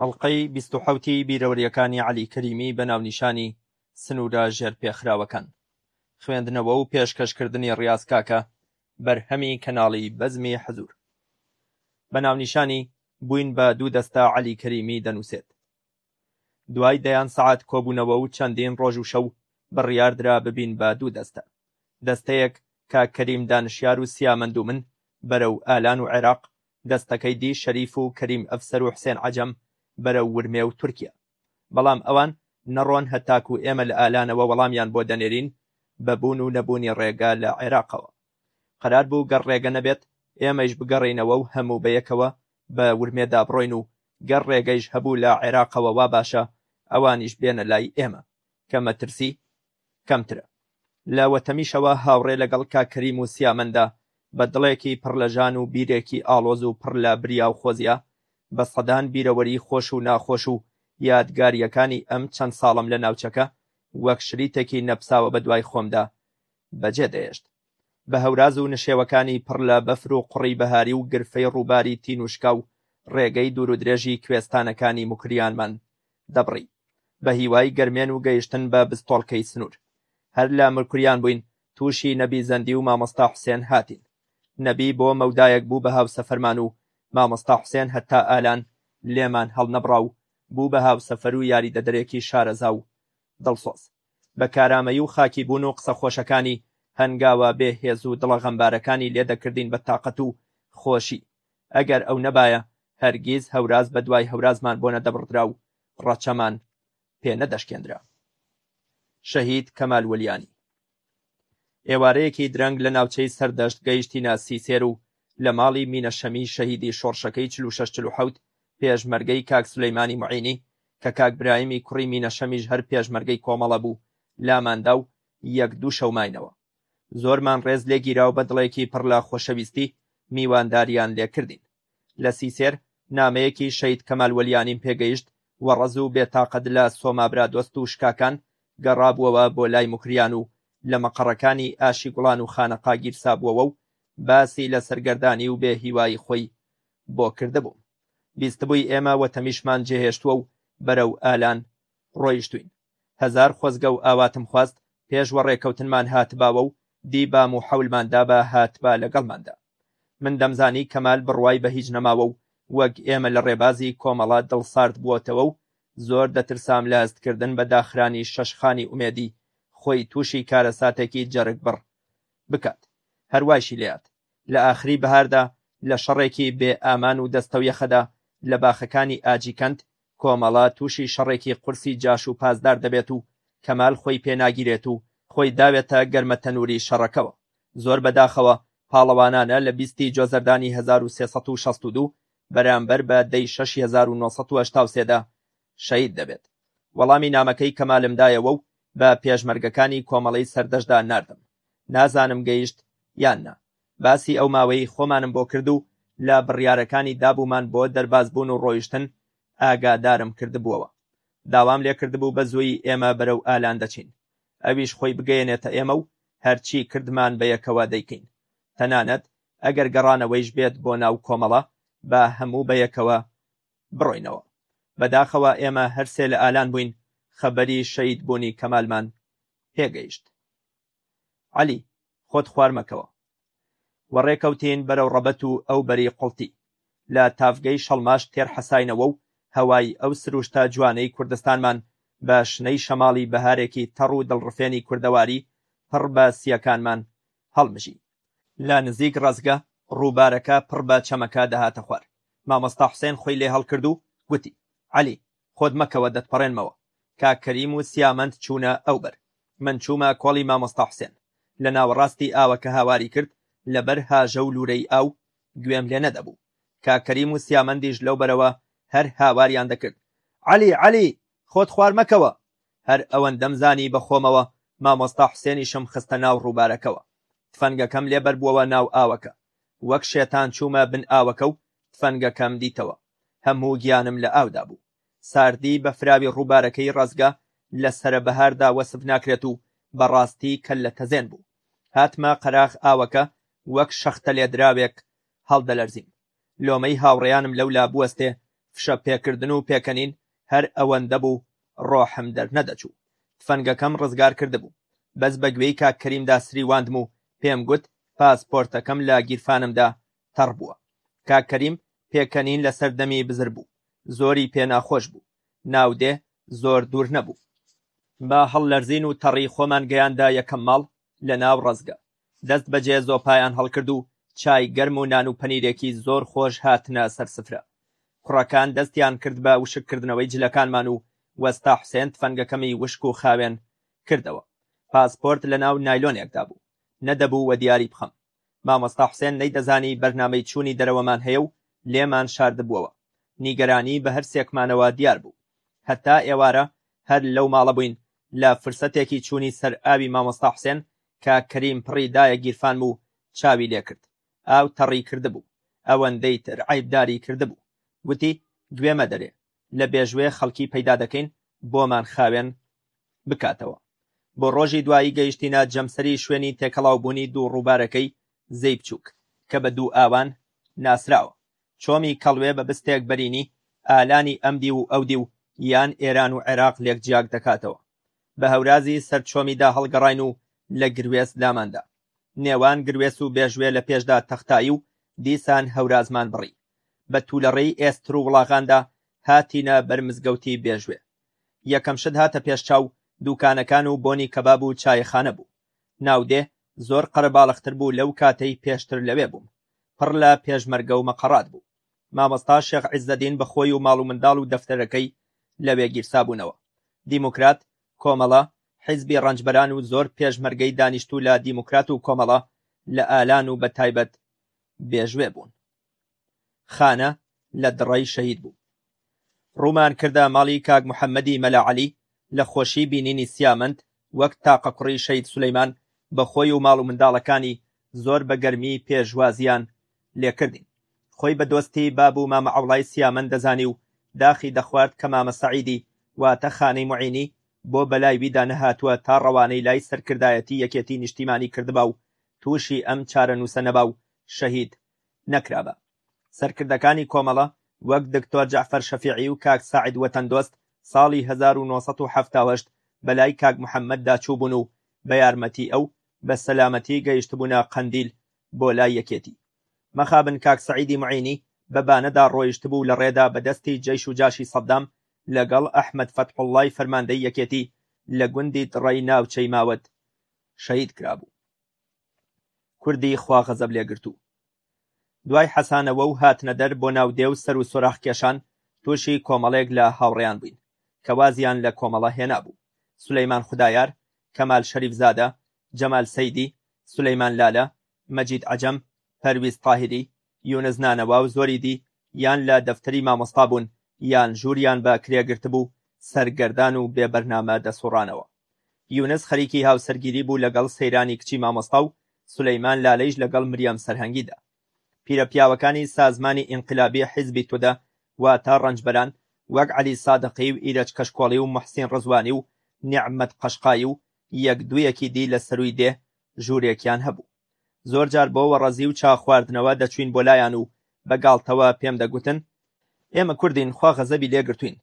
ئەڵقەی بیست و حەوتی بیرەوەرییەکانی عەلی کەریمی بە ناونیشانی سنوورە ژێرپێخراوەکان خوێندنەوە و پێشکەشکردنی ڕیاز کاکە بەرهەمی کەناڵی بەزمی حزوور بە ناونیشانی بووین بە دوو دەستە عەلی کەریمی دەنووسێت دوای دەیان سەعات کۆبوونەوە و چەندین ڕۆژ و شەو بڕیاردرا ببین بە دوو دەستە دەستەیەک کاک کەریم دانشیار و سیامەند و من بەرەو ئالان و عێراق دەستەکەی دی شەریف و کەریم ئەفسەر و حسێن عەجەم بەرەو ورمێ و تورکیا بەڵام ئەوان نەڕۆن هەتاکو ئێمە لە ئالانەوە وەڵامیان بۆ دەنێرین بە بوون و نەبوونی ڕێگا لە عێراقەوە قەرار بوو گەر ڕێگە نەبێت ئێمەیش بگەڕێینەوە و هەموو بەیەکەوە بە ورمێدا بڕۆین و گەر ڕێگەیش هەبوو لە عێراقەوە وا باشە ئەوانیش بێنە لای ئێمە کە مەترسی کەمترە. لە وەتەمیشەوە هاوڕێ لەگەڵ کاک کەریم و سیامەندا بە دڵێکی پڕ لە ژان و بیرێکی ئاڵۆز و پڕ لە بریا و خۆزیا بە سەدان بیرەوەری خۆش و ناخۆش و یادگارییەکانی ئەم چەند ساڵەم لە ناوچەکە وەک شریتێکی نەپساوە بە دوای خۆمدا بە جێ دەێشت. بە هەوراز و نشێوەکانی پڕ لە بەفر و قوڕی بەهاری و گرفەی ڕووباری تینوشکا و ڕێگەی دوورودرێژی کوێستانەکانی موکریانمان دەبڕی بە هیوای گەرمێن و گەیشتن بە بستۆڵکەی سنوور هەر لە مرکوریان بووین تووشی نەبی زەندی و مامۆستا حوسێن هاتین نەبی بۆ مەودایەک بوو بە هاوسەفەرمان و مامۆستا حوسێن هەتا ئالان لێمان هەڵنەبڕا و بوو بە هاوسەفەر و یاریدەدەرێکی شارەزا و دڵسۆز بە کارامەیی و خاکی بوون و قسە خۆشەکانی هەنگاوە بێ هێز و دڵە غەمبارەکانی لێ دەکردین بە تاقەت و خۆشی ئەگەر ئەو نەبایە هەرگیز هەوراز بە دوای هەورازمان بۆ نەدەبڕدرا و ڕەچەمان پێ نەدەشکێندرا. شەهید کەمال ولیانی ئێوارەیەکی درەنگ لە ناوچەی سەردەشت گەیشتینە سیسێر و لە ماڵی مینە شەمی شەهیدی شۆڕشەکەی چل و شەش چل و حەوت پێشمەرگەی کاک سلەیمانی معینی کە کاک برایمی کوڕی مینە شەمیش هەر پێشمەرگەی کۆمەڵە بوو لاماندا و یەک دوو شەو ماینەوە زۆرمان ڕێز لێگیراو بە دڵێکی پڕ لە خۆشەویستی میوانداریان لێکردین. لە سیسێر نامەیەکی شەید کەمال وەلیانیم پێگەیشت و ڕەز و بێتاقەت لە سۆما برادۆست و شکاکان گەڕابووەوە بۆ لای موکریان و لە مەقەڕەکانی ئاشی گوڵان و خانەقا گیرسابووەوە و باسی لە سەرگەردانی و بێ هیوایی خۆی بۆ کردبووم. بیستبووی ئێمە وەتەمیشمان جێهێشتووە و بەرەو ئالان ڕۆیشتووین. هەزار خۆزگە و ئاواتم خواست پێش وەڕێ کەوتنمان هاتباوە و دیبام و حەولمان دابا هاتبا لەگەڵماندا. من دەمزانی کەمال بڕوای بە هیچ نەماوە و وەک ئێمە لە ڕێبازی کۆمەڵە دڵ سارد بووەتەوە و زۆر دەترسام لە هەست کردن بە داخرانی شەش خانی ئومێدی خۆی تووشی کارەساتێکی جەرگ بڕ بکات. هەر وایشی لێهات. لە ئاخری بەهاردا لە شەڕێکی بێ ئامان و دەستەویەخەدا لە باخەکانی ئاجیکەند کۆمەڵە تووشی شەڕێکی قورسی جاش و پاسدار دەبێت و کەمال خۆی پێ ناگیرێت و خۆی داوێتە گەرمە تەنووری شەڕەکەوە. زۆر بە داخەوە پاڵەوانانە لە بیست ی جۆزەردانی هەزار و سێ سەد و شەست و دوو بەرامبەر بە دە ی شەش ی هەزار و نۆ سەد و هەشتا و سێ دا شەهید دەبێت. وەڵامی نامەکەی کەمالم دایەوە و بە پێشمەرگەکانی کۆمەڵەی سەردەشتدا ناردم. نازانم گەیشت یان نا. باسی ئەو ماوەیەی خۆمانم بۆ کرد و لە بڕیارەکانی دابوومان بۆ دەربازبوون و ڕۆیشتن ئاگادارم کردبووەوە. داوام لێ کردبوو بە زوویی ئێمە بەرەو ئالان دەچین. ئەویش خۆی بگەیەنێتە ئێمە و هەرچی کردمان بەیەکەوە دەیکەین. تەنانەت ئەگەر گەڕانەوەیش بێت بۆ ناو کۆمەڵە با هەموو بەیەکەوە بڕۆینەوە. بەداخەوە ئێمە هەرسێ لە ئالان بووین خەبەری شەیدبوونی کەمالمان پێگەیشت. عەلی خۆت خوار مەکەوە و ڕێکەوتین بەرەو ڕەبەت و ئەو بەری قوڵتی لە تاڤگەی شەڵماش تێر حەساینەوە و هەوای ئەو سرووشتە جوانەی کوردستانمان بە شنەی شەماڵی بەهارێکی تەڕ و دڵڕفێنی کوردەواری پڕ بە سییەکانمان هەڵمژی. لە نزیک ڕەزگە ڕووبارەکە پڕ بە چەمەکە دەهاتە خوار، مامۆستا حوسێن خۆی لێ هەڵکرد و گوتی، عەلی خۆت مەکەوە دەتپەڕێنمەوە کاک کەریم و سیامەند چوونە ئەو بەر من چوومە کۆڵی مامۆستا حوسێن لە ناوەڕاستی ئاوەکە هاواری کرد لە بەر هاژە و لوورەی ئاو گوێم لێ نەدەبوو کاک کەریم و سیامەندیش لەو بەرەوە هەر هاواریان دەکرد عەلی عەلی خۆت خوار مەکەوە هەر ئەوەندەم زانی بە خۆمەوە مامۆستا حوسێنیشم خستە ناو ڕووبارەکەوە تفەنگەکەم لێ بەربووەوە ناو ئاوەکە وەک شێتان چوومە بن ئاوەکە و تفەنگەکەم دیتەوە هەموو گیانم لە ئاودا بوو. ساردی بەفراوی ڕووبارەکەی ڕەزگە لە سەرە بەهاردا وەسف ناکرێت و بەڕاستی کەللە تەزێن بوو. هاتمە قەراخ ئاوەکە وەک شەختە لێدراوێک هەڵدەلەرزیم. لۆمەی هاوڕێیانم لەولا بوەستێ فشە پێکردن و پێکەنین هەر ئەوەندە بوو ڕۆحم دەرنەدەچوو. تفەنگەکەم ڕزگار کردبوو. بەس بە گوێی کاک کەریمدا سریواندم و پێم گوت پاسپۆرتەکەم لە گیرفانمدا تەڕ بووە. کاک کەریم پێکەنین لەسەر دەمی بزر بوو. زۆری پێ ناخۆش بوو. ناودێ زۆر دوور نەبوو. بە هەڵلەرزین و تەڕی خۆمان گەیاندە یەکەم ماڵ لە ناو ڕەزگە. دەست بەجێ زۆپایان هەڵکرد و چای گەرم و نان و پەنیرێکی زۆر خۆش هاتنە سەر سفرە. کوڕەکان دەستیان کرد بە وشک کردنەوەی جلەکانمان و وەستا حوسێن تفەنگەکەمی وشک و خاوێن کردەوە. پاسپۆرت لەناو نایلۆنێکدا بوو. نەدەبوو وەدیاری بخەم. مامۆستا حوسێن نەیدەزانی بەرنامەی چوونی دەرەوەمان هەیە و لێمان شاردبووەوە. نیگەرانی بە هەرسێکمانەوە دیار بوو. هەتا ئێوارە هەر لەو ماڵە بووین، لە فرسەتێکی چوونی سەر ئاوی مامۆستا حوسێن کاک کەریم پڕی دایە گیرفانم و چاوی لێ کرد. ئاو تەڕی کردبوو. ئەوەندەی تر عەیبداری کردبوو. گوتی، گوێ مەدەرێ. لە بێژوێ خەڵکی پەیدا دەکەین بۆمان خاوێن بکاتەوە. بۆ ڕۆژی دوایی گەیشتینە جەمسەری شوێنی تێکەڵاوبوونی دوو ڕووبارەکەی زێی بچووک کە بە دووئاوان ناسراوە. چۆمی کەڵوێ بە بستێک بەرینی ئالانی ئەم دیو و ئەو دیو یان ئێران و عێراق لێک جیاک دەکاتەوە. بە هەورازی سەرچۆمیدا هەڵگەڕاین و لە گروێس داماندا. نێوان گروێس و بێژوێ لە پێشدا تەختایی و دیسان هەورازمان بڕی. بە توولەڕێی ئێستر و وڵاغاندا هاتینە بەر مزگەوتی بێژوێ. یەکەم شت هاتە پێش چاو دووکانەکان و بۆنی کەباب و چایخانە بوو. ناودێ زۆر قەرەباڵغتر بوو لەو کاتەی پێشتر لەوێ بووم. پڕ لە پێشمەرگە و مەقەڕات بوو. مامۆستا شێخ عیزەدین بە خۆی و ماڵ و منداڵ و دەفتەرەکەی لەوێ گیرسابوونەوە. دیموکرات، کۆمەڵە، حیزبی ڕەنجبەران و زۆر پێشمەرگەی دانیشتوو لە دیموکرات و کۆمەڵە لە ئالان و بەتایبەت بێژوێ بوون. خانە لە دڕەی شەهید بوو. ڕوومان کردە ماڵی کاک محەممەدی مەلا عەلی لە خۆشی بینینی سیامەند وەک تاقە کوڕی شەید سولەیمان بە خۆی و ماڵ و منداڵەکانی زۆر بە گەرمی پێشوازیان لێ کردین. خۆی بە دۆستی باب و مامە عەوڵای سیامەند دەزانی و داخی دەخوارد کە مامە سەعیدی واتە خانەی موعینی بۆ بەلای ویدا نەهاتووە تا ڕەوانەی لای سەرکردایەتی یەکێتی نیشتیمانی کردبا و تووشی ئەم چارەنووسە نەبا و شەهید نەکرابا سەرکردەکانی کۆمەڵە وەک دکتۆر جەعفەر شەفیعی و کاک ساعید وەتەندۆست ساڵی 1970 بەلای کاک محەممەددا چووبوون و بە یارمەتی ئەو بە سەلامەتی گەیشتبوونە قەندیل بۆ لای یەکێتی مەخابن کاک سعیدی معینی بە بانەدا ڕۆیشتبوو لە ڕێدا بە دەستی جەیش و جاشی سەددام لەگەڵ ئەحمەد فەتحوڵڵای فەرماندەی یەکێتی لە گوندی دڕەی ناوچەی ماوەت شەهید کرابوو کوردی خوا غەزەب لێگرتوو. دوای حەسانەوە و هاتنە دەر بۆ ناو دێو سەر و سۆراخ کێشان تووشی کۆمەڵێک لە هاوڕێیان بووین کە وازیان لە کۆمەڵە هێنابوو سولەیمان خودایار، کەمال شەریفزادە، جەمال سەیدی، سولەیمان لالە، مەجید عەجەم، پەرویز تاهیری، یونس نانەوا و زۆری دی یان لە دەفتەری مامۆستا بوون یان ژووریان بە کرێ گرتبوو، سەرگەردان و بێ بەرنامە دەسوڕانەوە. یونس خەریکی هاوسەرگیری بوو لەگەڵ سەیرانی کچی مامۆستا و سولەیمان لالەیش لەگەڵ مریەم سەرهەنگیدا. پیرە پیاوەکانی سازمانی ئینقلابی حیزبی تودە واتە ڕەنجبەران وەک عەلی سادقی و ئیرەج کەشکۆڵی و موحسین ڕزوانی و نیعمەت قەشقایی و یەک دوویەکی دی لە سەرووی دێ ژوورێکیان هەبوو. زۆرجار بۆ وەڕەزی و چا خواردنەوە دەچووین بۆ لایان و بە گاڵتەوە پێم دەگوتن، ئێمە کوردین خوا غەزەبی لێ گرتووین،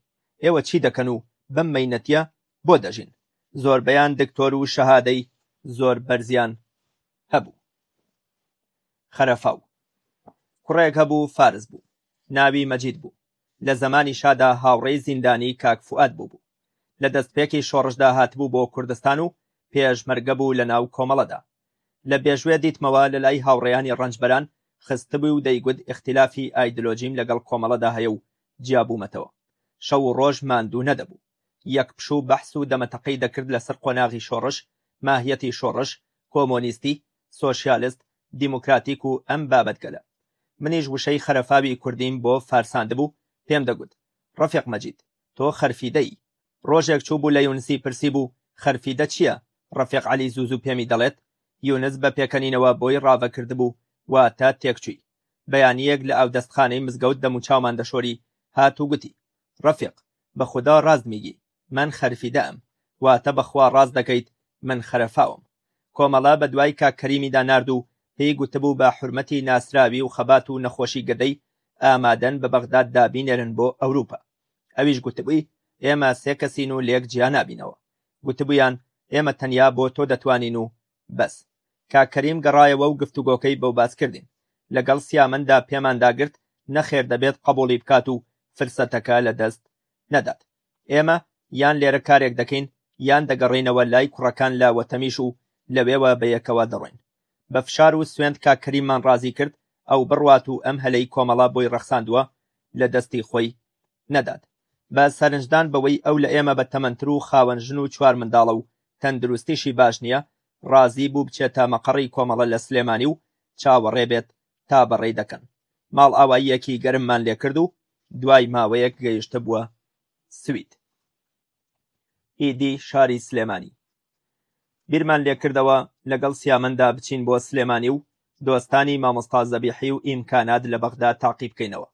ئێوە چی دەکەن و بەم مەینەتییە بۆ دەژین؟ زۆربەیان دکتۆر و شەهادەی زۆر بەرزیان هەبوو. خەرەفاو. کوڕێک هەبوو فارس بوو. ناوی مەجید بوو. لە زەمانی شادا هاوڕێی زیندانی کاک فوئاد بووبوو. لە دەستپێکی شۆڕشدا هاتبوو بۆ کوردستان و پێشمەرگە بوو لە ناو کۆمەڵەدا. لە بێژوێ دیتمەوە لە لای هاوڕێیانی ڕەنجبەران خستبووی و دەیگوت ئیختیلافی ئایدلۆجیم لەگەڵ کۆمەڵەدا هەیە و جیابوومەتەوە. شەو و ڕۆژ ماندوو نەدەبوو. یەک پشوو بەحس و دەمەتەقی دەکرد لەسەر قۆناغی شۆڕش، ماهیەتی شۆڕش، کۆمۆنیستی، سۆشیالست دیموکراتیک و ئەم بابەتگەلە. منیش وشەی خەرەفاوی کوردیم بۆ فارساندبوو، پێم دەگوت، ڕەفیق مەجید، تۆ خەرفیدەیی. ڕۆژێک چووبوو لە یونسی پرسیبوو، خەرفیدە چییە؟ ڕەفیق عەلی زووزوو پێمی دەڵێت، یونس بە پێکەنینەوە بۆی ڕاڤە کردبوو، واتە تێکچووی. بەیانییەک لە ئاودەستخانەی مزگەوت دەموچاومان دەشۆری، هات و گوتی، ڕەفیق، بە خودا ڕاست میگی، من خەرفیدەم واتە بەخوا ڕاست دەکەیت من خەرفاوم کۆمەڵە بەدوای کاک کەریمیدا نارد و پێی گوتبوو بە حورمەتی ناسراوی و خەبات و نەخۆشی گەدەی ئامادەن بە بەغداددا بینێرن بۆ ئەوروپا ئەویش گوتبووی ئێمە سێ کەسین و لێک جیا نابینەوە گوتبوویان ئێمە تەنیا بۆ تۆ دەتوانین و بەس کاک کەریم گەڕایەوە و گفتوگۆکەی بەو باس کردین لەگەڵ سیامەندا پێمان داگرت نەخێر دەبێت قبوڵی بکات و فرسەتەکە لەدەست نەدات ئێمە یان لێرە کارێک دەکەین یان دەگەڕێینەوە لای کوڕەکان لە وەتەمیش و لەوێوە بەیەکەوە دەڕۆین بە فشار و سوێند کا کەریمان ڕازی کرد ئەو بڕوات و ئەم هەلەی کۆمەڵا بۆی ڕەخساندووە لە دەستی خۆی نەدات بە سەرنجدان بەوەی ئەو لە ئێمە بە تەمەندتر و خاوەن ژن و چوار منداڵە و تەندروستیشی باش نییە ڕازی بوو بچێتە مەقەڕی کۆمەڵە لە سلێمانی و چاوەڕێ بێت تا بەڕێی دەکەن ماڵئاواییەکی گەرممان لێکرد و دوای ماوەیەک گەیشتە بووە سوید ئیدی شاری سلێمانی بیرمان لێکردەوە لەگەڵ سیامەندا بچین بۆ سلێمانی و دۆستانی مامۆستا زەبیحی و ئیمکانات لە بەغدا تاقی بکەینەوە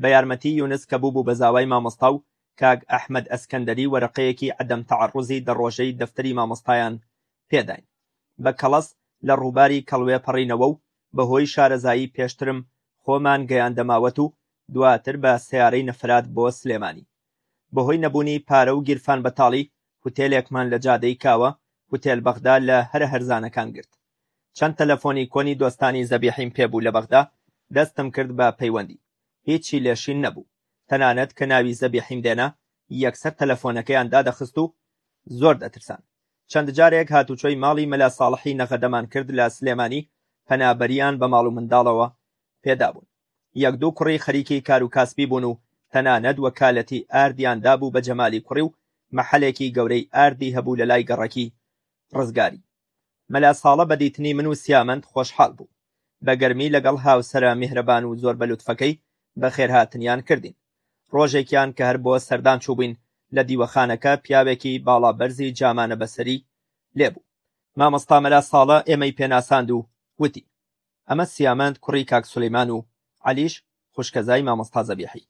بە یارمەتی یونس کە بوو بوو بە زاوای مامۆستا و کاک ئەحمد ئەسکەندەری وەرەقەیەکی عەدەم تەعەڕوزی دەڕۆژەی دەفتەری مامۆستایان پێداین بە کەڵەس لە ڕووباری کەڵوێ پەڕینەوە و بەهۆی شارەزایی پێشترم خۆمان گەیاندە ماوەت و دواتر بە سەیارەی نەفرات بۆ سلێمانی بەهۆی نەبوونی پارە و گیرفان بەتاڵی هوتێلێکمان لە جادەی کاوە هوتێل بەغدا لە هەرە هەرزانەکان گرت چەند تەلەفۆنی کۆنی دۆستانی زەبیحیم پێبوو لە بەغدا دەستم کرد بە پەیوەندی هیچی لێشین نەبوو تەنانەت کە ناوی زەبیحیم دێنا یەکسەر تەلەفۆنەکەیان دادەخست و زۆر دەترسان چەند جارێک هاتوچۆی ماڵی مەلا ساڵحی نەغەدەمان کرد لە سلێمانی، پەنابەرییان بە ماڵ و منداڵەوە پێدابوون. یەک دوو کوڕی خەریکی کار و کاسبی بوون و تەنانەت وەکالەتی ئاردیان دابوو بە جەمالی کوڕی و مەحەلێکی گەورەی ئاردی هەبوو لەلای گەڕەکی ڕزگاری. مەلا ساڵە بە دیتنی من و سیامەند خۆشحاڵ بوو. بە گەرمی لەگەڵ هاوسەرە میهرەبان و زۆر بە لوتفەکەی بەخێرهاتنیان کردین. ڕۆژێکیان کە هەر بۆ سەردان چووبووین لە دیوەخانەکە پیاوێکی باڵا بەرزی جامانە بەسەری لێ بوو. مامۆستا مەلا ساڵە ئێمەی پێناساند و وتی، ئەمە سیامەند کوڕی کاک سولەیمان و عەلیش خوشکەزای مامۆستا زەبیحی.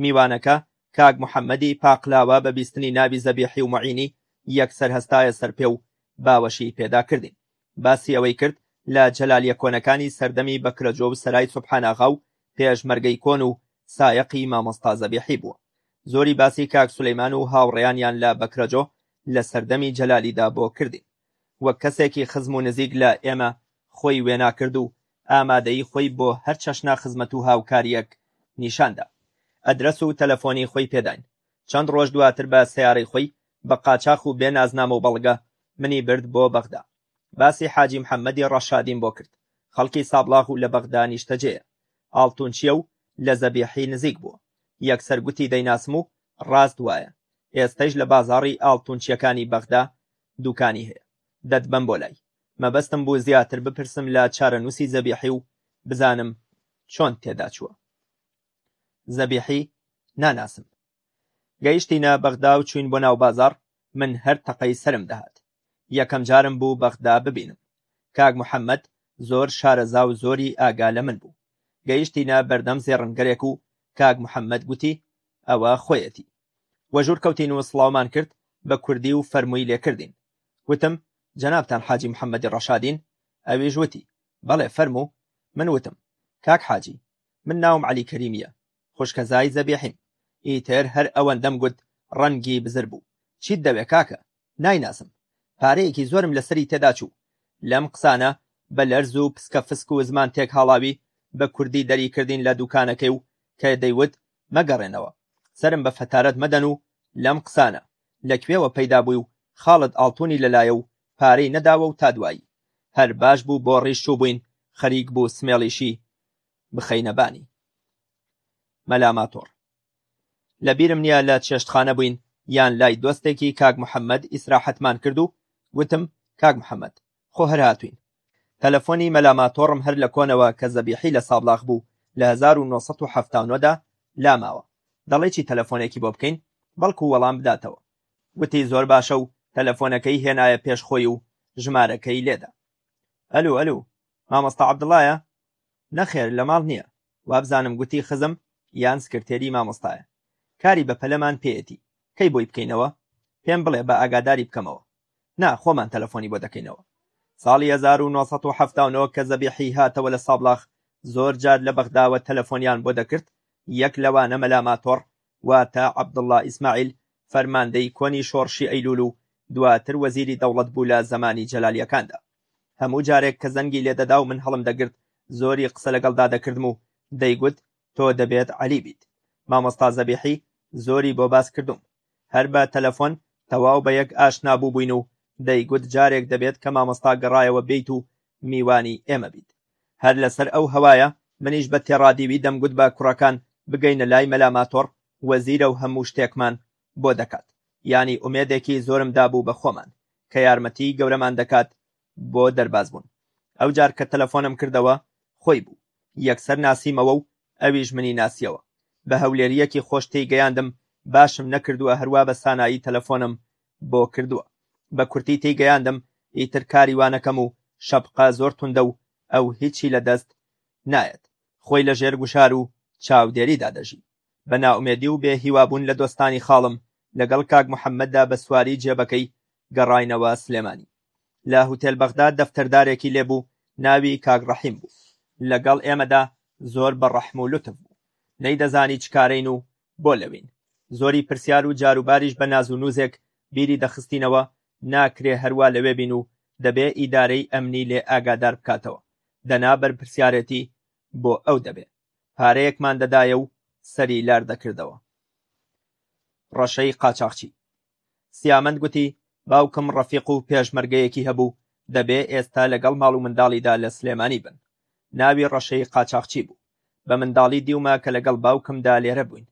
میوانەکە، کاک محەممەدی پاقلاوە بە بیستنی ناوی زەبیحی و موعینی یەکسەر هەستایە سەر پێ و باوەشی پێدا کردین. باسی ئەوەی کرد لە جەلالیە کۆنەکانی سەردەمی بەکرەجۆ و سەرای سوبحاناغا و پێشمەرگەی کۆن و سایەقی مامۆستا زەبیحی بووە. زۆری باسی کاک سولەیمان و هاوڕێیانیان لە بەکرەجۆ لە سەردەمی جەلالیدا بۆ کردین. وەک کەسێکی خزم و نزیک لە ئێمە خۆی وێنا کرد و ئامادەیی خۆی بۆ هەر چەشنە خزمەت و هاوکارییەک نیشان دا. ئەدرەس و تەلەفۆنی خۆی پێداین. چەند ڕۆژ دواتر بە سەیارەی خۆی بە قاچاخ و بێ نازنامە و بەڵگە منی برد بۆ بەغدا. باسی حاجی محەممەدی ڕەشادیم بۆ کرد، خەڵکی سابڵاغ و لە بەغدا نیشتەجێیە. ئاڵتونچییە و لە زەبیحی نزیک بووە. یەکسەر گوتی دەیناسم و ڕاست وایە. ئێستەیش لە بازاڕی ئاڵتونچییەکانی بەغدا دوکانی هەیە دەتبەم بۆ لای مەبەستم بوو زیاتر بپرسم لە چارەنووسی زەبیحی و بزانم چۆن تێدا چووە زەبیحی ناناسم گەیشتینە بەغدا و چوین بۆ ناو بازار من هەر تەقەی سرم دەهات یەکەم جارم بوو بەغدا ببینم کاک محەممەد زۆر شارەزا و زۆری ئاگا لە من بوو گەیشتینە بەردەم زێڕنگەرێک و کاک محەممەد گوتی ئەوە خۆیەتی وە ژوور کەوتین و سڵاومان کرد بە کوردی و فەرمووی لێ کردین وتم جەنابتان حاجی محەمەدی ڕەشادین؟ ئەویش وتی بەڵێ فەرموو من وتم کاک حاجی من ناوم عەلی کەریمیە خوشکەزای زەبیحیم ئیتر هەر ئەوەندەم گوت ڕەنگی بزر بوو چیت دەوێ کاکە نایناسم پارەیەکی زۆرم لەسەری تێدا چوو لەم قسانە بە لەرز و پسکە فسک و زمان تێک هاڵاوی بە کوردی دەری کردین لە دوکانەکەی و کە دەیوت مەگەڕێنەوە سەرم بە فەتارەت مەدەن و لەم قسانە لە کوێوە پەیدا بووی و خاڵت ئاڵتونی لە لایە و پارەی نەداوە و تا دوایی هەر باش بوو بۆ ڕیش چووبووین خەریک بوو سمێڵیشی بخەینە بانی مەلا ماتۆڕ لە بیرم نییە لە چێشتخانە بووین یان لای دۆستێکی کاک محەممەد ئیسراحەتمان کرد و وتم کاک محەممەد خۆ هەر هاتووین. تەلەفۆنی مەلا ماتۆڕم هەر لە کۆنەوە کە زەبیحی لە سابڵاغ بوو لە هەزار و نۆ سەد و حەفتا و نۆ دا لاماوە. دەڵێی چی تەلەفۆنێکی بۆ بکەین بەڵکوو وەڵام بداتەوە. گوتی زۆر باشە و تەلەفۆنەکەی هێنایە پێش خۆی و ژمارەکەی لێ دا. ئەلوو ئەلوو، مامۆستا عەبدوڵایە؟ نەخێر لە ماڵ نییە. وابزانم گوتی خزم یان سکرتێری مامۆستایە. کاری بە پەلەمان پێیەتی. کەی بۆی بکەینەوە؟ پێم بڵێ با ئاگاداری بکەمەوە. نا خۆمان تەلەفۆنی بۆ دەکەینەوە. ساڵی هەزار و نۆ سەد و حەفتا و نۆ کە زەبیحی هاتەوە لە سابڵاخ زۆر جار لە بەغداوە تەلەفۆنیان بۆ دەکرد، یەک لەوانە مەلا ماتۆڕ واتە عەبدوڵا ئیسماعیل فەرماندەی کۆنی شۆڕشی ئەیلوول و دواتر وەزیری دەوڵەت بوو لە زەمانی جەلالیەکاندا. هەموو جارێک کە زەنگی لێ دەدا و من هەڵم دەگرت زۆری قسە لەگەڵدا دەکردم و دەیگوت تۆ دەبێت عەلی بیت. مامۆستا زەبیحی زۆری بۆ باس کردووم. هەر بە تەلەفۆن تەواو بە یەک ئاشنا بووبووین و دەیگوت جارێک دەبێت کە مامۆستا گەڕایەوە بێیت و میوانی ئێمە بیت هەر لەسەر ئەو هەوایە منیش بە تێڕادیوی دەمگوت بە کوڕەکان بگەینە لای مەلا ماتۆڕ وەزیرە و هەموو شتێکمان بۆ دەکات یانی ئومێدێکی زۆرم دابوو بە خۆمان کە یارمەتی گەورەمان دەکات بۆ دەرباز بوون. ئەوجار کە تەلەفۆنم کردەوە، خۆی بوو. یەکسەر ناسیمەوە و ئەویش منی ناسیەوە. بە هەولێرییەکی خۆش تێیگەیاندم باشم نەکردووە هەروا بە سانایی تەلەفۆنم بۆ کردووە. بە کورتی تێیگەیاندم ئیتر کاری وا نەکەم و شەپقە زۆر توندە و ئەو هیچی لە دەست نایەت. خۆی لە ژێر گوشار و چاودێریدا دەژی. بە نائومێدی و بێ هیوابوون لە دۆستانی خاڵم، لەگەڵ کاک محەممەددا بە سواری جێبەکەی گەڕاینەوە سلێمانی. لە هوتێل بەغدا دەفتەردارێکی لێ بوو ناوی کاک ڕەحیم بوو لەگەڵ ئێمەدا زۆر بە ڕەحم و لوتف بوو نەیدەزانی چ کارەین و بۆ لەوین زۆری پرسیار و جاروباریش بە ناز و نوزێک بیری دەخستینەوە ناکرێ هەروا لەوێ بین و دەبێ ئیدارەی ئەمنی لێ ئاگادار بکاتەوە دەنا بەرپرسیارێتی بۆ ئەو دەبێ پارەیەکمان دەدایە و سەری لار دەکردەوە ڕەشەی قاچاخچی سیامەند گوتی، باوکم ڕەفیق و پێشمەرگەیەکی هەبوو، دەبێ ئێستا لەگەڵ ماڵ و منداڵیدا لە سلێمانی بن. ناوی ڕەشەی قاچاخچی بوو. بە منداڵی دیومە کە لەگەڵ باوکمدا لێرە بووین.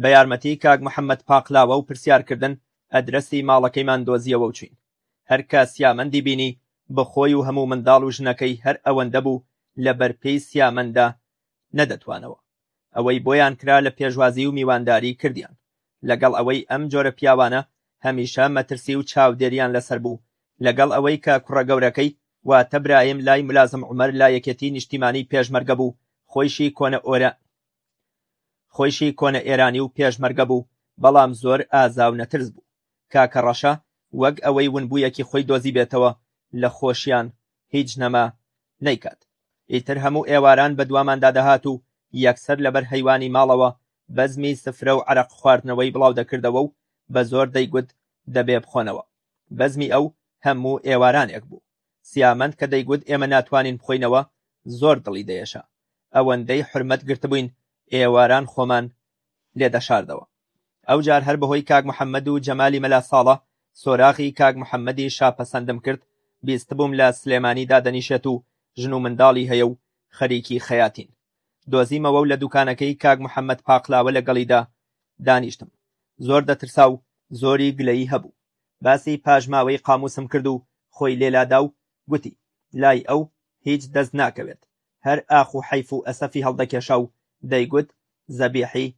بە یارمەتی کاک محەممەد پاقلاوە و پرسیارکردن ئەدرەسی ماڵەکەیمان دۆزییەوە و چووین. هەر کە سیامەندی بینی، بخۆی و هەموو منداڵ و ژنەکەی هەر ئەوەندە بوو لەبەر پێی سیامەندا نەدەتوانەوە. ئەوەی بۆیان کرا لە پێشوازی و میوانداری کردیان، لەگەڵ ئەوەی ئەم جۆرە پیاوانە هەمیشە مەترسی و چاودێریان لەسەر بوو، لەگەڵ ئەوەی کە کوڕە گەورەکەی واتە برایم لای ملازم عومەر لە یەکێتی نیشتیمانی پێشمەرگە بوو خۆیشی کۆنە ئۆرە خۆیشی کۆنە ئێرانی و پێشمەرگە بوو بەڵام زۆر ئازا و نەترس بوو کاکە ڕەشە وەک ئەوەی ونبوویەکی خۆی دۆزیبێتەوە لە خۆشیان هیچ نەما نەیکات ئیتر هەموو ئێواران بەدواماندا دەهات و یەکسەر لەبەر هەیوانی ماڵەوە بەزمی سفرە و عرق خواردنەوەی بڵاو دەکردەوە و بە زۆر دەیگوت دەبێ بخۆنەوە بەزمی ئەو هەموو ئێوارانێک بوو سیامەند کە دەیگوت ئێمە ناتوانین بخۆینەوە زۆر دڵی دەیەشا ئەوەندەی حرمەت گرتبووین ئێواران خۆمان لێ دەشاردەوە. ئەوجار هەر بەهۆی کاک محەممەد و جەمالی مەلا ساڵە، سۆراغی کاک محەممەدی شا پەسەندم کرد، بیستبووم لە سلێمانی دادەنیشێت و ژن و منداڵی هەیە و خەریکی خەیاتین. دۆزیمەوە و لە دووکانەکەی کاک محەممەد پاقلاوە لەگەڵیدا دانیشتم. زۆر دەترسا و زۆری گلەیی هەبوو. باسی پاژماوەی قامووسم کرد و خۆی لێ لادا و گوتی، لای ئەو هیچ دەست ناکەوێت، هەر ئاخ و حەیف و ئەسەفی هەڵدەکێشا و دەیگوت زەبیحی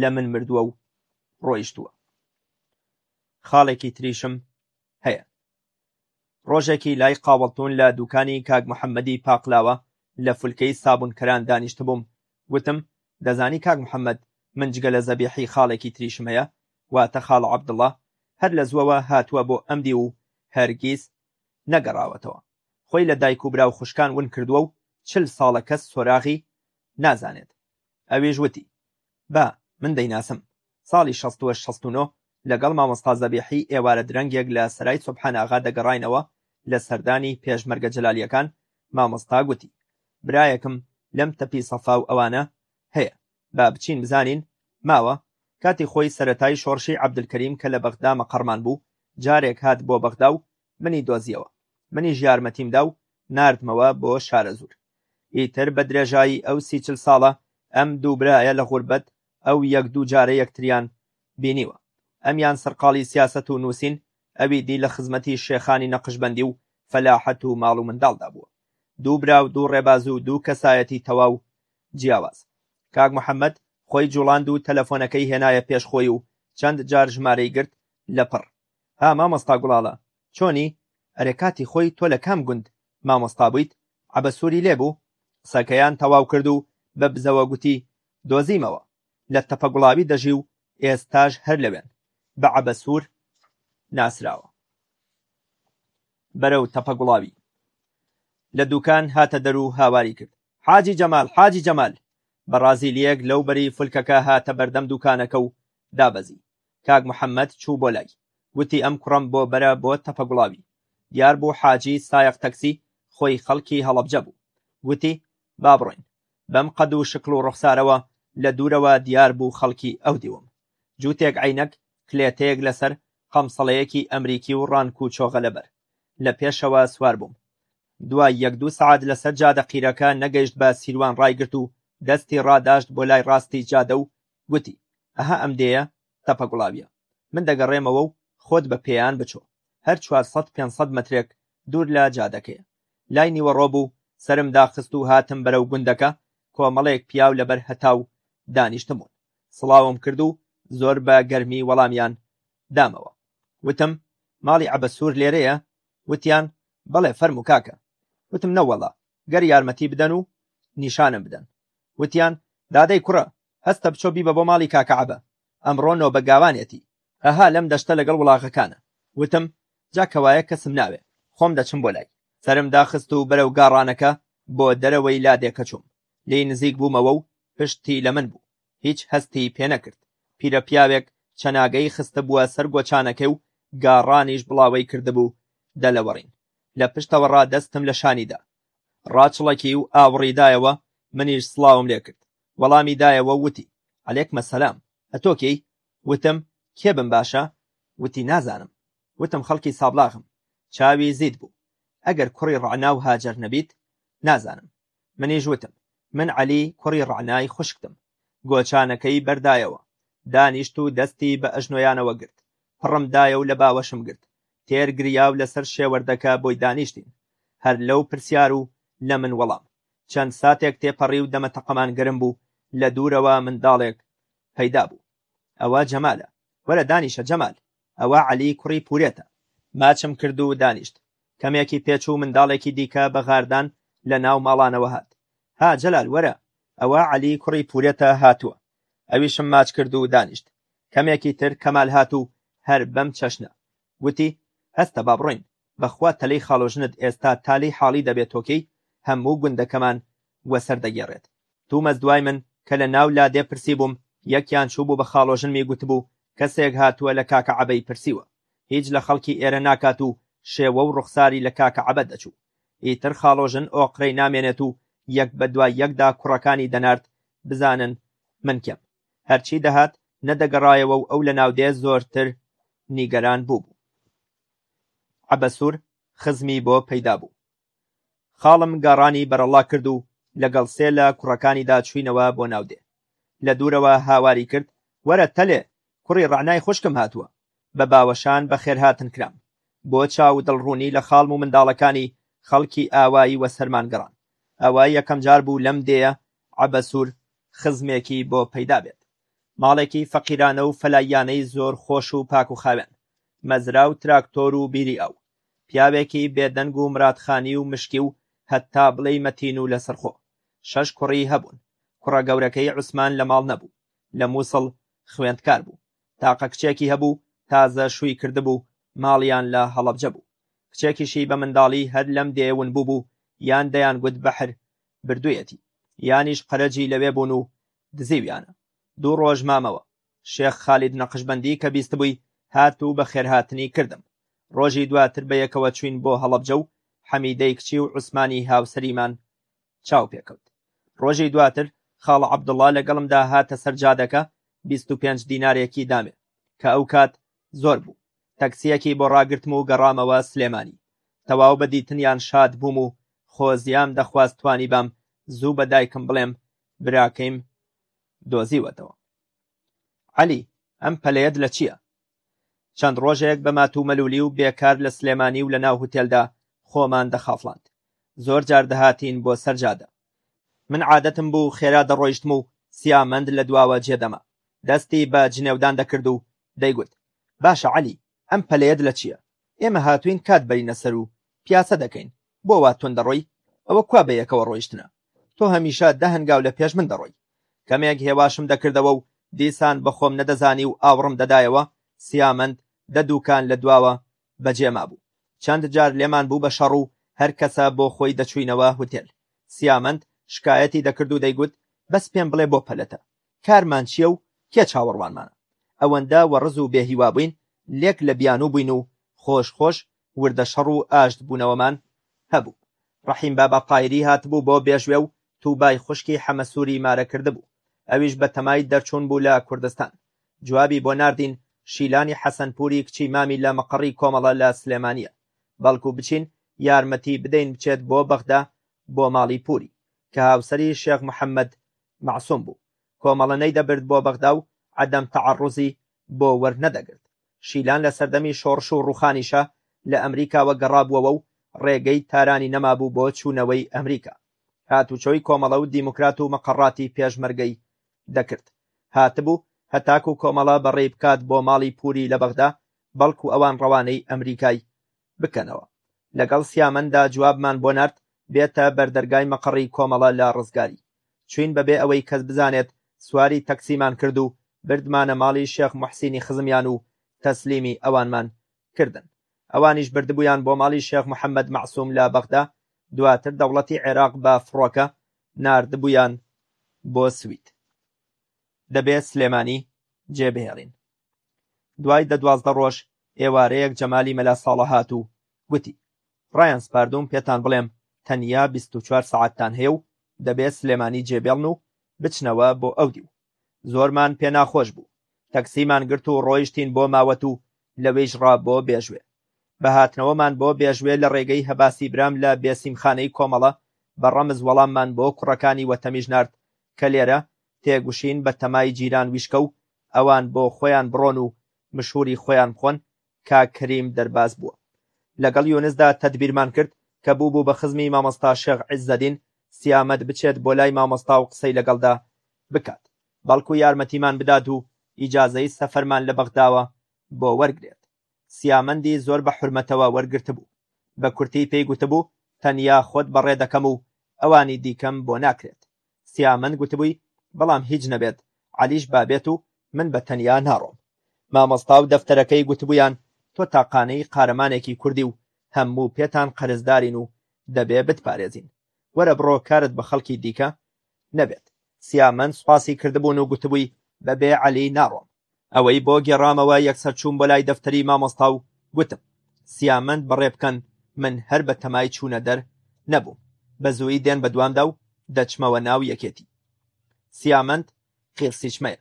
لە من مردووە و ڕۆیشتووە. خاڵێکی تریشم هەیە. ڕۆژێکی لای قاوەڵتون لە دوکانی کاک محەممەدی پاقلاوە لە فولکەی سابونکەران دانیشتبووم، گوتم دەزانی کاک محەممەد من جگە لە زەبیحی خاڵێکی تریشم هەیە، واتە خاڵە عەبدوڵڵا، هەر لە زووەوە هاتووە بۆ ئەمدیو و هەرگیز نەگەڕاوەتەوە. خۆی لە دایک و برا و خوشکان ون کردووە و چل ساڵە کەس سۆراغی نازانێت. ئەویش وتی، با، من دەیناسم، ساڵی شەست و هەشت شەست و نۆ لەگەڵ مامۆستا زەبیحی ئێوارە درەنگێک لە سەرای سوبحان ئاغا دەگەڕاینەوە لە سەردانی پێشمەرگە جەلالییەکان مامۆستا گوتی، برایەکم لەم تەپی سەفا و ئەوانە هەیە، با بچین بزانین ماوە؟ کاتی خۆی سەرەتای شۆڕشی عەبدولکەریم کە لە بەغدا مەقەڕمان بوو، جارێک هات بۆ بەغدا و منی دۆزیەوە، منیش یارمەتیم دا و ناردمەوە بۆ شارەزوور. ئیتر بە درێژایی ئەو سی چل ساڵە ئەم دوو برایە لە غوربەت ئەو یەک دوو جارە یەکتریان بینیوە. ئەمیان سەرقاڵی سیاسەت و نووسین، ئەوی دی لە خزمەتی شێخانی نەقشبەندی و فەلاحەت و ماڵ و منداڵدا بووە. دوو برا و دوو ڕێباز و دوو کەسایەتی تەواو جیاواز. کاک محەممەد خۆی جووڵاند و تەلەفۆنەکەی هێنایە پێش خۆی و چەند جار ژمارەی گرت لە پڕ. ها مامۆستا گوڵاڵە چۆنی ئەرێ کاتی خۆی تۆ لە کام گوند مامۆستا بوویت عەبە سووری لێ بوو قسەکەیان تەواو کرد و بە بزەوە گوتی دۆزیمەوە لە تەپە گوڵاوی دەژی و ئێستاش هەر لەوێن بە عەبە سوور ناسراوە بەرەو تەپە گوڵاوی لە دوکان هاتە دەر و هاواری کرد حاجی جەمال حاجی جەمال بە ڕازیلیەک لەو بەری فولکەکە هاتە بەردەم دوکانەکە و دابەزی کاک محەمەد چوو بۆ لای گوتی ئەم کوڕەم بۆ بەرە بۆ تەپەگوڵاوی، دیار بوو حاجی سایەق تەکسی خۆی خەڵکی هەڵەبجە بوو، گوتی با بڕۆین، بەم قەد و شکڵ و ڕوخسارەوە لە دوورەوە دیار بوو خەڵکی ئەو دیوم، جووتێک عەینەک، کلێتەیەک لەسەر، قەمسەڵەیەکی ئەمریکی و ڕانک و چۆغە لەبەر. لە پێشەوە سوار بووم. دوای یەک دوو سەعات لەسەر جادە قیرەکە نەگەیشت بە سیروان ڕایگرت و دەستی ڕاداشت بۆ لای ڕاستی جادە و گوتی، ئەها ئەم دێیە تەپە گوڵاوییە، من دەگەڕێمەوە و خۆت بە پێیان بچۆ، هەر چوار سەد پێنج سەد مەترێک دوور لە جادەکەیە. لای نیوەڕۆ بوو، سەرم داخست و هاتم بەرەو گوندەکە، کۆمەڵێک پیاو لەبەر هەتاو دانیشتبوون، سڵاوم کرد و زۆر بە گەرمی وەڵامیان دامەوە. وتم، ماڵی عەبەسوور لێرەیە؟ وتیان، بەڵێ فەرموو کاکە. وتم، نەوەڵڵا، گەر یارمەتی بدەن و نیشانم بدەن وتیان دادەی کوڕە هەستە بچۆ بیبە بۆ ماڵی کاکەعەبە ئەمڕۆ نۆ بە گاوانێتی هەها لەم دەشتە لەگەڵ وڵاغەکانە وتم جا کەوایە کەسم ناوێ خۆم دەچم بۆ لای سرم داخست و بەرەو گاڕانەکە بۆ دەرەوەی لادێکە چوم لی نزیک بوومەوە و پشتی لە من بوو هیچ هەستی پێنەکرد پیرە پیاوێک چەناگەی خستە بووە سەر گۆچانەکەی و گاڕانیش بڵاوەی کردبوو دەلەوەڕین لە پشتەوە ڕا دەستم لە شانی دا. ڕاچڵەکی و ئاوڕی دایەوە منیش سڵاوم لێ کرد. وەڵامی دایەوە وتی، عەلێکمە سەلام، ئەتۆ کێی؟ وتم، کێ بم باشە؟ وتی نازانم. وتم خەڵکی سابڵاغم. چاوی زیت بوو. ئەگەر کوڕی ڕەعنا و هاجەر نەبیت؟ نازانم. منیش وتم، من عەلی کوڕی ڕەعنای خوشکتم. گۆچانەکەی بەردایەوە. دانیشت و دەستی بە ئەژنۆیانەوە گرت. پڕم دایە و لە باوەشم گرت. تێر گریا و لەسەر شێوەردەکە بۆی دانیشتین. هەر لەو پرسیار و لە من وەڵام. چەند ساتێک تێپەڕی و دەمە تەقەمان گەرم بوو، لە دوورەوە منداڵێک پەیدا بوو. ئەوە جەمالە. وەرە دانیشە جەمال. ئەوە عەلی کوڕی پورێتە. ماچم کرد و دانیشت. کەمێکی پێچوو منداڵێکی دیکە بە غاردان لە ناو ماڵانەوە هات. ها جەلال وەرە! ئەوە عەلی کوڕی پورێتە هاتووە. ئەویشم ماچ کرد و دانیشت. کەمێکی تر کەمال هات و هەر بەم چەشنە. گوتی، هەستە با بڕۆین. بەخوا تەلەی خاڵۆژنت ئێستا تا لێی حاڵی دەبێ تۆکێی هەموو گوندەکەمان وەسەر دەگێڕێت تومەز دوای من کە لە ناو لادێ پرسیبووم یەکیان چووبوو بە خاڵۆژنمی گوتبوو کەسێک هاتووە لە کاکە عەبەی پرسیوە هیچ لە خەڵکی ئێرە ناکات و شێوە و ڕوخساری لە کاکە عەبە دەچوو ئیتر خاڵۆژن ئۆقرەی نامێنێت و یەک بە دوای یەکدا کوڕەکانی دەنارد بزانن من کێم هەرچی دەهات نەدەگەڕایەوە و ئەو لە ناودێ زۆرتر نیگەران بووبوو عەبەسوور خزمی بۆ پەیدا بوو. خاڵم گاڕانی بەرەڵا کرد و لەگەڵ سێ لە کوڕەکانیدا چووینەوە بۆ ناودێ. لە دوورەوە هاواری کرد، وەرە تەلێ، کوڕی ڕەعنای خوشکم هاتووە. بە باوەشان بەخێرهاتن کرام. بۆ چاو و دڵ ڕوونی لە خاڵم و منداڵەکانی خەڵکی ئاوایی وەسەرمان گەڕان. ئەوە یەکەم جار بوو لەم دێیە عەبەسوور خزمێکی بۆ پەیدا بێت. ماڵێکی فەقیرانە و فەلاییانەی زۆر خۆش و پاک و خاوێن. مەزرا و تراکتۆر و بیری ئاو. پیاوێکی بێدەنگ و مرادخانی و مشکی و هەتا بڵێی مەتین و لەسەرخۆ. شەش کوڕی هەبوون. کوڕە گەورەکەی عوسمان لە ماڵ نەبوو. لە مووسڵ خوێندکار بوو. تاقە کچێکی هەبوو، تازە شووی کردبوو، ماڵیان لە هەڵەبجە بوو. کچێکیشی بە منداڵی هەر لەم دێیە ون بووبوو، یان دەیانگوت بەحر، بردوویەتی. یانیش قەرەجی لەوێ بوون و دزیویانە. دوو ڕۆژ مامەوە. شێخ خالید نەقشبەندی کە بیستبووی هات و بەخێرهاتنی کردم ڕۆژی دواتر بەیەکەوە چوین بۆ هەڵەبجە و حەمیدەی کچی و عوسمانی هاوسەریمان چاو پێکەوت ڕۆژی دواتر خاڵ عەبدوڵا لەگەڵمدا هاتە سەر جادەکە بیست و پێنج دینارێکی دامێ کە ئەو کات زۆر بوو تەکسیەکی بۆ ڕاگرتم و گەڕامەوە سلێمانی تەواو بە دیتنیان شاد بووم و خۆزیام دەخواست توانی بام زوو بە دایکم بڵێم براکەیم دۆزیوەتەوە. عەلی، ئەم پەلەیەت لە چییە؟ چەند ڕۆژێک بە ماتوومەلولی و بێکار لە سلێمانی و لەناو هوتێلدا خۆمان دەخافڵاند، زۆر جار دەهاتین بۆ سەر جادە. من عادەتم بوو خێرا دەڕۆیشتم و سیامەند لە دواوە جێدەما، دەستی بە جنێودان دەکرد و دەیگوت، باشە عەلی، ئەم پەلەیەت لە چیە؟ ئێمە هاتوین کات بەرینە سەر و پیاسە دەکەین بۆ وا توند دەڕۆی؟ ئەوە کوا بەیەکەوە ڕۆیشتنە؟ تۆ هەمیشە دە هەنگاو لە پێش من دەڕۆی. کەمێک هێواشم دەکردەوە و دیسان بە خۆم نەدەزانی و ئاوڕم دەدایەوە، سیامەند دە دوکان لە دواوە بە جێ مابوو. چەند جار لێمان بوو بە شەڕ و هەر کەسە بۆ خۆی دەچوینەوە هوتێل. سیامەند شکایەتی دەکرد و دەیگوت بەس پێم بڵێ بۆ پەلەتە؟ کارمان چیە و کێ چاوەڕوانمانە؟ ئەوەندە وەڕز و بێ هیوا بووین لێک لە بیانوو بووین و خۆش خۆش وردە شەڕ و ئاشت بوونەوەمان هەبوو. ڕەحیم بابا تایری هاتبوو بۆ بێژوێ و تووبای خوشکی حەمە سووری مارە کردبوو، ئەویش بە تەمای دەرچوون بوو لە کوردستان. جوابی بۆ ناردین شیلانی حەسەنپووری کچی مامی لە مقەڕی کۆمەڵە لە سلێمانیە، بەڵکوو بچین یارمەتی بدەین بچێت بۆ بەغدا بۆ ماڵی پووری کە هاوسەری شێخ محەممەد مەعسوم بوو کۆمەڵە نەیدەبرد بۆ بەغدا و عەدەم تەعەڕوزی بۆ وەرنەدەگرت. شیلان لە سەردەمی شۆڕش و ڕووخانی شا لە ئەمریکاوە گەڕابووەوە و ڕێگەی تارانی نەمابوو بۆ چوونەوەی ئەمریکا. هاتوچۆی کۆمەڵە و دیموکرات و مەقەڕاتی پێشمەرگەی دەکرد. هاتبوو هەتاکوو کۆمەڵە بەڕێی بکات بۆ ماڵی پووری لە بەغدا، بەڵکوو ئەوان ڕەوانەی ئەمریکای بکەنەوە. لەگەڵ سیامەندا جوابمان بۆ نارد بێتە بەردەرگای مەقەڕی کۆمەڵە لە ڕزگاری. چوین بەبێ ئەوەی کەس بزانێت، سواری تەکسیمان کرد و بردمانە ماڵی شێخ موحسینی خزمیان و تەسلیمی ئەوانمان کردن. ئەوانیش بردبوویان بۆ ماڵی شێخ محەمەد مەعسوم لە بەغدا، دواتر دەوڵەتی عێراق بە فڕۆکە ناردبوویان بۆ سوید. دەبێ سلێمانی جێبهێڵین. دوای دە دوازدە ڕۆژ ئێوارەیەک جەمالی مەلا ساڵە هات و گوتی ڕایان سپاردوم پێتان بڵێم تەنیا بیست و چوار سەعاتتان هەیە و دەبێ سلێمانی جێبێڵن و بچنەوە بۆ ئەو دیو زۆرمان پێ ناخۆش بوو تەکسیمان گرت و ڕۆیشتین بۆ ماوەت و لەوێیش ڕا بۆ بێژوێ بە هاتنەوەمان بۆ بێژوێ لە ڕێگەی هەباسی برام لە بێسیمخانەی کۆمەڵە بە ڕەمز وەڵاممان بۆ کوڕەکانی وەتەمیش نارد کە لێرە تێگوشین بە تەمای جیران ویشکە و ئەوان بۆ خۆیان بڕۆن و مشوری خۆیان بخۆن، کاک کەریم دەرباز بووە. لەگەڵ یونسدا تەدبیرمان کرد کە بووبوو بە خزمی مامۆستا شێخ عیزەدین سیامەد بچێت بۆ لای مامۆستا و قسەی لەگەڵدا بکات، بەڵکو یارمەتیمان بدات و ئیجازەی سەفەرمان لە بەغداوە بۆ وەرگرێت. سیامەندی زۆر بە حورمەتەوە وەرگرتبوو، بە کورتی پێی گوتبوو تەنیا خۆت بەڕێ دەکەم و ئەوانی دیکەم بۆ ناکرێت. سیامەند گوتبووی بەڵام هیچ نەبێت عەلیش با بێت و من بە تەنیا ناڕۆم. مامۆستا و دەفتەرەکەی گوتبوویان تۆ تاقانەی قارەمانێکی کوردی و هەموو پێتان قەرزدارین و دەبێ بتپارێزین. وەرە بڕۆ کارت بە خەڵکی دیکە نەبێت. سیامەند سوپاسی کردبوون و گوتبووی بەبێ عەلی ناڕۆم. ئەوەی بۆ گێڕامەوە یەکسەر چووم بۆ لای دەفتەری مامۆستا و گوتم سیامەند بەڕێ بکەن من هەر بە تەمای چوونە دەر نەبووم بە زووی دێن بە دوامدا و دەچمەوە ناو یەکێتی سیامەند قیرسیچمەیە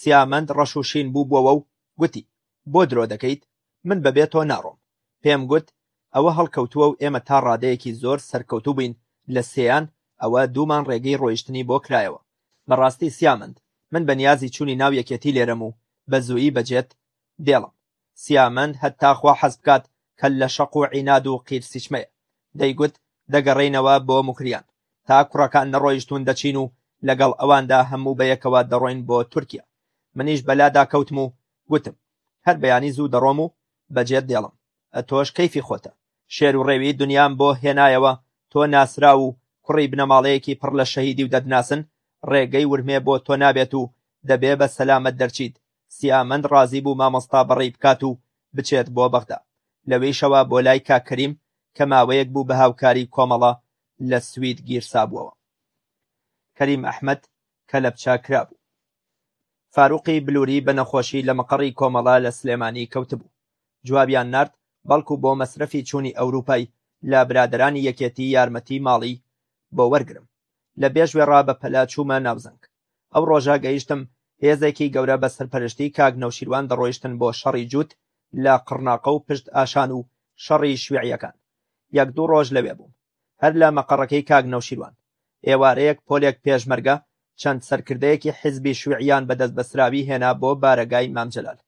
سیامەند ڕەش و شین بوو بووەوە و گوتی بۆ درۆ دەکەیت من بەبێ تۆ ناڕۆم پێم گوت ئەوە هەڵکەوتووە و ئێمە تا ڕادەیەکی زۆر سەرکەوتوو بووین لە سێیان ئەوە دوومان ڕێگەی ڕۆیشتنی بۆ کرایەوە بەڕاستی سیامەند من بە نیازی چونی ناو یەکێتی لێرەم و بە زوویی بە جێت دێڵم سیامەند هەتا خوا حەز بکات کەللە شەق و عیناد و قیر سیچمەیە دەیگوت دەگەڕێینەوە بۆ موکریان تا کوڕەکان نەڕۆیشتون دەچین و لەگەڵ ئەواندا هەموو بەیەکەوە دەڕۆین بۆ تورکیا منیش بەلادا کەوتم و گوتم هەر بەیانی زوو دەڕۆم و بە جێت دێڵم ئەتۆش کەیفی خۆتە شێر و ڕێوی دنیام بۆ هێنایەوە تۆ ناسراو و کوڕی بنەماڵەیەکی پڕ لە شەهیدی و دەتناسن ڕێگەی ورمێ بۆ تۆ نابێت و دەبێ بە سەلامەت دەرچیت سیامەند ڕازی بوو مامۆستا بەڕێی بکات و بچێت بۆ بەغدا لەوێیشەوە بۆ لای کاک کەریم کە ماوەیەک بوو بە هاوکاری کۆمەڵە لە سوید گیرسابووەوە کەریم ئەحمەد کەلەپچە کرابوو. فاروقی بلوری بە نەخۆشی لە مقەڕی کۆمەڵە لە سلێمانی کەوتبوو، جوابیان نارد، بەڵکو بۆ مەسرەفی چوونی ئەوروپای لە برادەرانی یەکێتی یارمەتی ماڵی بۆ وەرگرم. لە بێژوێڕا بە پەلە چوومە ناوزەنگ. ئەو ڕۆژە گەیشتم هێزێکی گەورە بە سەرپەرشتی کاک نەوشیروان دەڕۆیشتن بۆ شەڕی جووت لە قڕناقە و پشت ئاشان و شەڕی شوێعیەکان. یەک دوو ڕۆژ لەوێ بووم. هەر لە مەقەڕەکەی کاک نەوشیروان، ئێوارەیەک پۆلێک پێشمەرگە چەند سەرکردەیەکی حیزبی شویعیان بە دەستبەسراوی هێنا بۆ بارەگای مام جەلال.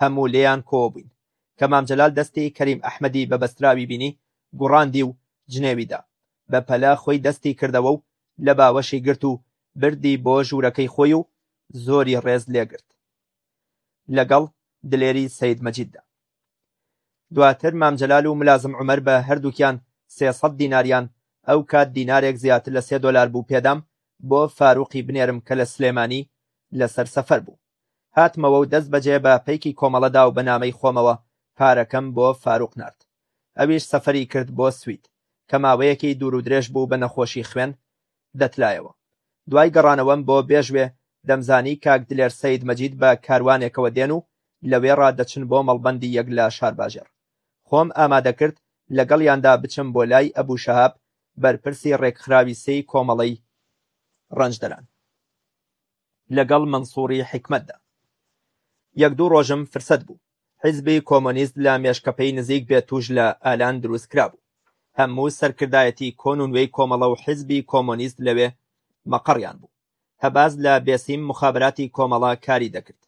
هەموو لێیان کۆوەبوین. کە مام جەلال دەستی کەریم ئەحمەدی بە بەستراوی بینی، گوڕاندی و جنێوی دا. بە پەلە خۆی دەستی کردەوە و لە باوەشی گرت و بردی بۆ ژوورەکەی خۆی و زۆری ڕێز لێگرت. لەگەڵ دلێری سەید مەجیددا. دواتر مام جەلال و ملازم عومەر بە هەردووکیان سێ سەد دیناریان، ئەو کات دینارێک زیاتر لە سێ دۆلار بوو، پێدام بۆ فاروقی بنێرم کە لە سلێمانی لەسەر سەفەر بوو. هاتمەوە و دەستبەجێ بە پەیکی کۆمەڵەدا و بە نامەی خۆمەوە پارەکەم بۆ فاروق نارد. ئەویش سەفەری کرد بۆ سوید، کە ماوەیەکی دوورودرێژ بوو بە نەخۆشی خوێن، دەتلایەوە. دوای گەڕانەوەم بۆ بێژوێ دەمزانی کاک دلێر سەید مەجید بە کاروانێکەوە دێن و لەوێڕا دەچن بۆ مەڵبەندی یەک لە شارباژێڕ. خۆم ئامادەکرد لەگەڵیاندا بچم بۆ لای ئەبوو شەهاب بەرپرسی ڕێکخراوی سێی کۆمەڵەی ڕەنجدەران. لەگەڵ مەنسووری حیکمەتدا. یەک دوو ڕۆژم فرسەت بوو. حیزبی کۆمۆنیست لە مێشکەپێی نزیک بێتووش لە ئالان دروست کرابوو. هەموو سەرکردایەتی کۆن و نوێی کۆمەڵە و حیزبی کۆمۆنیست لەوێ مەقەڕیان بوو. هەباز لە بێسیم موخابەراتی کۆمەڵە کاری دەکرد.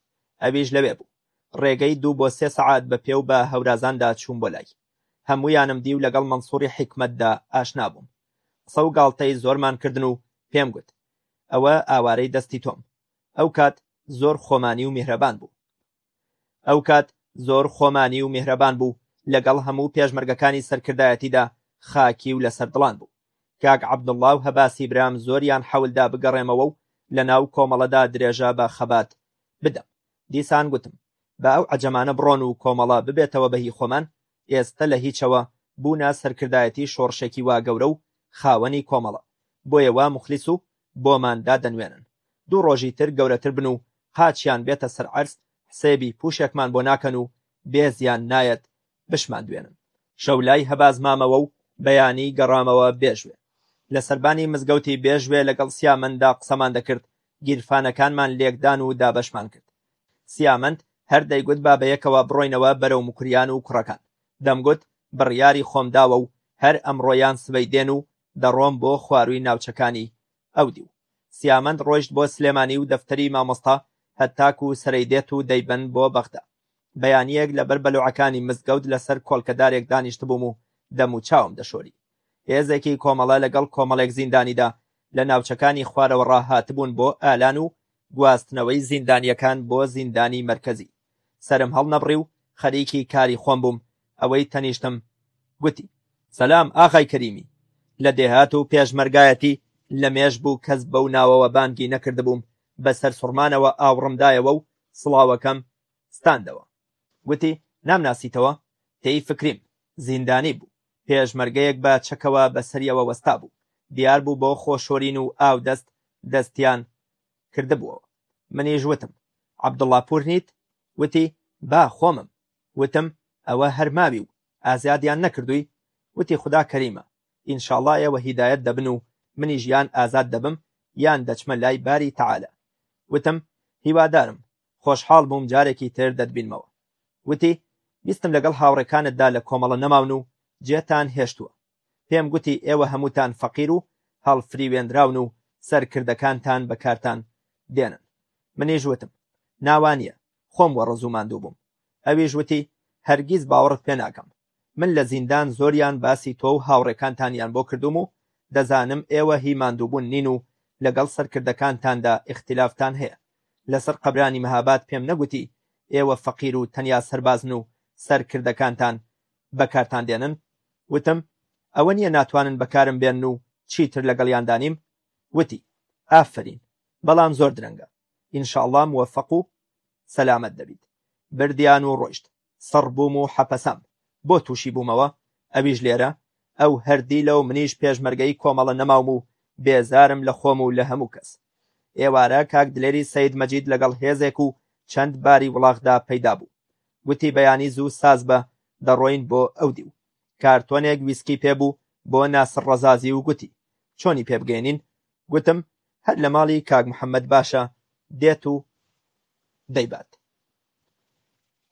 ئەویش لەوێ بوو. ڕێگەی دوو بۆ سێ سەعات بە پێ و بە هەورازاندا چووم بۆ لای. هەموویانم دی و لەگەڵ مەنسووری حیکمەتدا ئاشنا بووم. قسە و گاڵتەی زۆرمان کردن و پێم گوت. ئەوە ئاوارەی دەستی تۆم ئەو کات زۆر خۆمانی و میهرەبان بوو ئەو کات زۆر خۆمانی و میهرەبان بوو لەگەڵ هەموو پێشمەرگەکانی سەرکردایەتیدا خاکی و لەسەر دڵان بوو کاک عەبدوڵڵا و هەباسی برام زۆریان حەولدا بگەڕێمەوە و لە ناو کۆمەڵەدا درێژە بە خەبات بدەم دیسان گوتم با ئەو عەجەمانە بڕۆن و کۆمەڵە ببێتەوە بە هی خۆمان ئێستە لە هیچەوە بوونە سەرکردایەتی شۆڕشێکی وا گەورە و خاوەنی کۆمەڵە، بۆیە وا موخلیس و بۆمان دادەنوێنن دوو ڕۆژی تر گەورەتر بن و قاچیان بێتە سەر عەرز حسێبی پووشێکمان بۆ ناکەن و بێزیان نایەت بشماندوێنن. شەو لای هەباز مامەوە و بەیانی گەڕامەوە بێژوێ. لە سەربانی مزگەوتی بێژوێ لەگەڵ سیامەندا قسەمان دەکرد، گیرفانەکانمان لێکدان و دابەشمان کرد. سیامەند هەر دەیگوت با بەیەکەوە بڕۆینەوە بەرەو موکریان و کوڕەکان، دەمگوت بڕیاری خۆم داوە و هەر ئەمڕۆ یان سبەی دێن و دەڕۆم بۆ خوارووی ناوچەکانی ئەودیو. سیامەند ڕۆیشت بۆ سلێمانی و دەفتەری مامۆستا هەتاکوو سرەی دێت و دەیبەن بۆ بەغدا. بەیانییەک لەبەر بەلوعەکانی مزگەوت لەسەر کۆڵکەدارێک دانیشتبووم و دەموچاوم دەشۆری. هێزێکی کۆمەڵە لەگەڵ کۆمەڵێک زیندانیدا لە ناوچەکانی خوارەوەڕا هاتبوون بۆ ئالان و گواستنەوەی زیندانییەکان بۆ زیندانی مەرکەزی. سەرم هەڵنەبڕی و خەریکی کاری خۆم بووم، ئەوەی تەنیشتم گوتی. سەلام ئاغای کەریمی، لە دێهات و پێشمەرگایەتی لە مێژ بوو کەس بەو ناوەوە بانگی نەکردبووم، بە سەرسوڕمانەوە ئاوڕم دایەوە و سڵاوەکەم ستاندەوە. گوتی، نامناسیتەوە؟ تێی فکریم، زیندانی بوو. پێشمەرگەیەک بە چەکەوە بەسەریەوە وەستابوو، دیار بوو بۆ خۆشۆرین و ئاودەست دەستیان کردبووەوە. منیش وتم، عەبدوڵاپوور نیت؟ وتی، با، خۆمم. وتم، ئەوە هەر ماوی و ئازادیان نەکردووی؟ وتی، خودا کەریمە، ئینشاڵڵا ئێوە هیدایەت دەبن و منیش یان ئازاد دەبم یان دەچمە لای باری تەعالا. وتم، هیوادارم خۆشحاڵ بووم جارێکی تر دەتبینمەوە. وتی، بیستم لەگەڵ هاوڕێکانتدا لە کۆمەڵە نەماون و جێتان هێشتووە. پێم گوتی ئێوە هەمووتان فەقیر و هەڵفریوێنراون و سەرکردەکانتان بەکارتان دێنن. منیش وتم، ناوانییە، خۆم وەڕز و ماندوو بووم. ئەویش وتی، هەرگیز باوەڕت پێ ناکەم. من لە زیندان زۆریان باسی تۆ و هاوڕێکانتانیان بۆ کردووم و دەزانم ئێوە هی ماندووبوون نین و لەگەڵ سەرکردەکانتاندا ئیختیلافتان هەیە. لەسەر قەبرانی مهاباد پێم نەگوتی ئێوە فەقیر و تەنیا سەربازن و سەرکردەکانتان بەکارتان دێنن؟ وتم ئەوە نییە ناتوانن بەکارم بێنن و چیتر لەگەڵیاندا نیم؟ وتی ئافەرین، بەڵام زۆر درەنگە. ئینشاڵڵا موەفەق و سەلامەت دەبیت. بردیان و ڕۆیشت. سڕ بووم و حەپەسام بۆ تووشی بوومەوە، ئەویش لێرە، ئەو هەر دیلە و منیش پێشمەرگەی کۆمەڵە نەماوم و بێزارم لە خۆم و لە هەموو کەس. ئێوارە کاک دلێری سەید مەجید لەگەڵ هێزێک و چەند باری وڵاخدا پەیدا بوو. گوتی بەیانی زوو ساز بە، دەڕۆین بۆ ئەودیو. کارتۆنێک ویسکی پێ بوو بۆ ناسر ڕەزازی و گوتی، چۆنی پێ بگەیەنین؟ گوتم، هەر لە ماڵی کاک محەممەد باشە، دێت و دەیبات.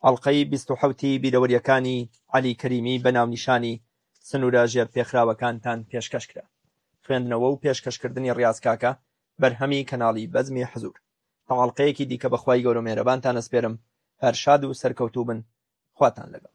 ئەڵقەی بیست و حەوت ی بیرەوەرییەکانی عەلی کەریمی بە ناونیشانی سنوورە ژێرپێخراوەکانتان پێشکەش کرا. خوێندنەوە و پێشکەشکردنی ڕیاز کاکە بەرهەمی کەناڵی بەزمی حزوور تا ئەڵقەیەکی دیکە بە خوای گەورەو مێرەبانتان ئەسپێرم هەر شاد و سەرکەوتوو بن خواتان لەگەڵ.